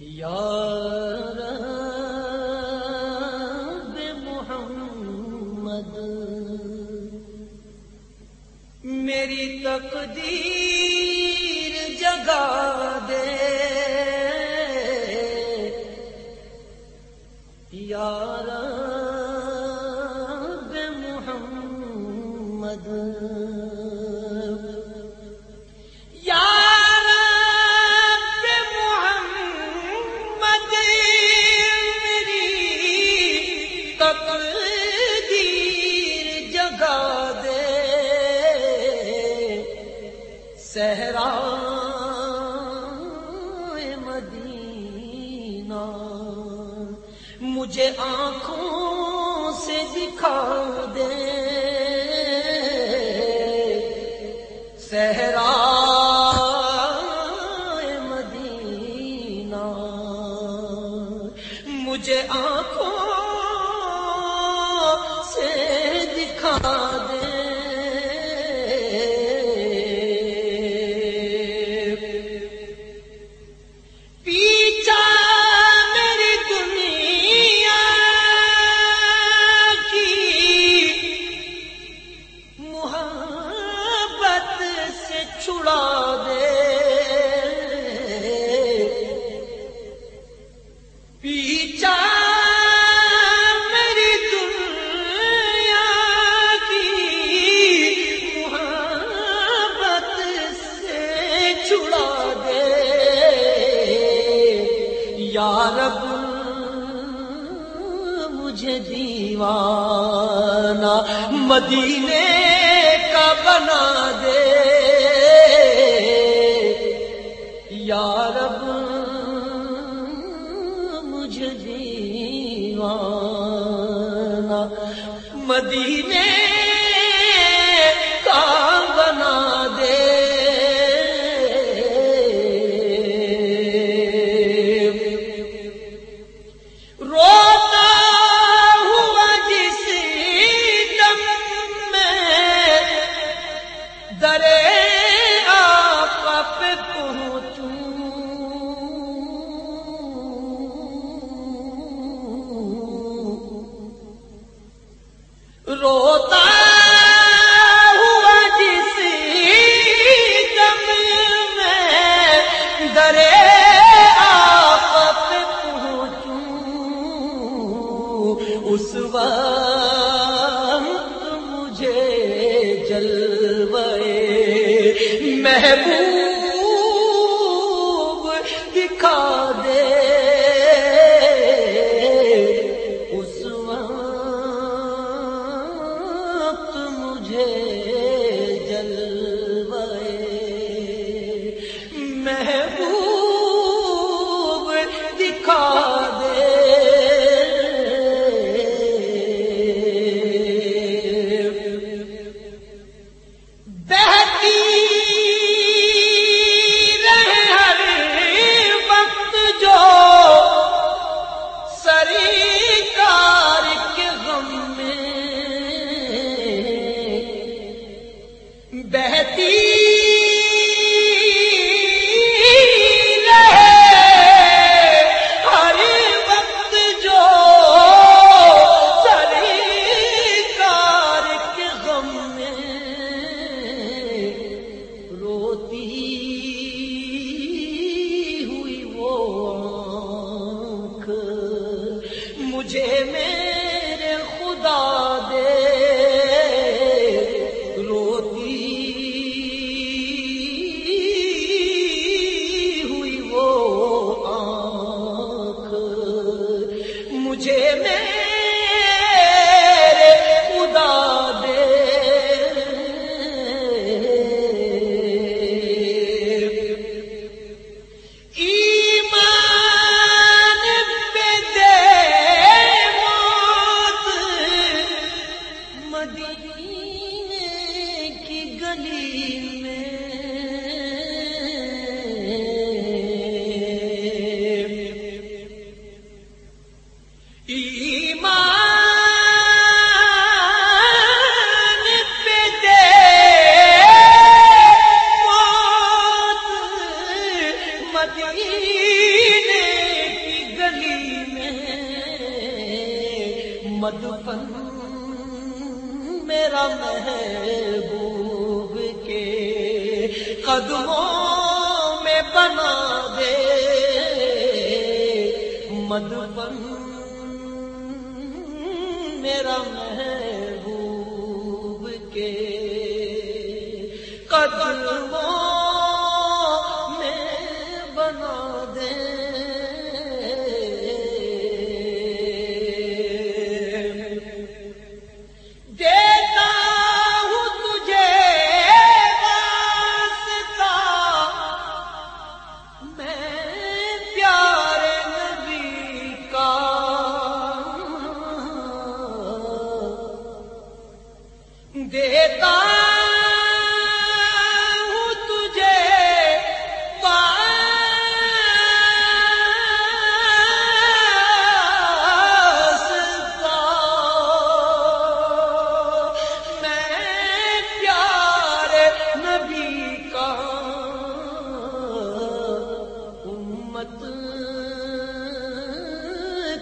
یار محمد میری تقدیر مدینہ مجھے آنکھوں سے دکھا دے۔ صحرا مدینہ مجھے آنکھوں سے دکھا دے۔ مجھے دیوانہ مدینے کا بنا دے۔ یا رب مجھے دیوانہ مدینے روتا ہوا جس دم میں درے آپ پہنچوں۔ اس وقت مجھے جلوے محبوب مجھے جلوے بہتی بن میرا محبوب کے قدموں میں بنا دے مدبن میں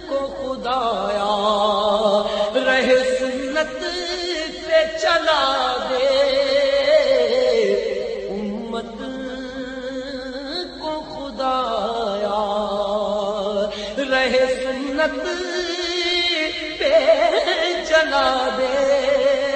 کو خدایا رہے سنت پہ چلا دے۔ امت کو خدایا رہے سنت پہ چلا دے۔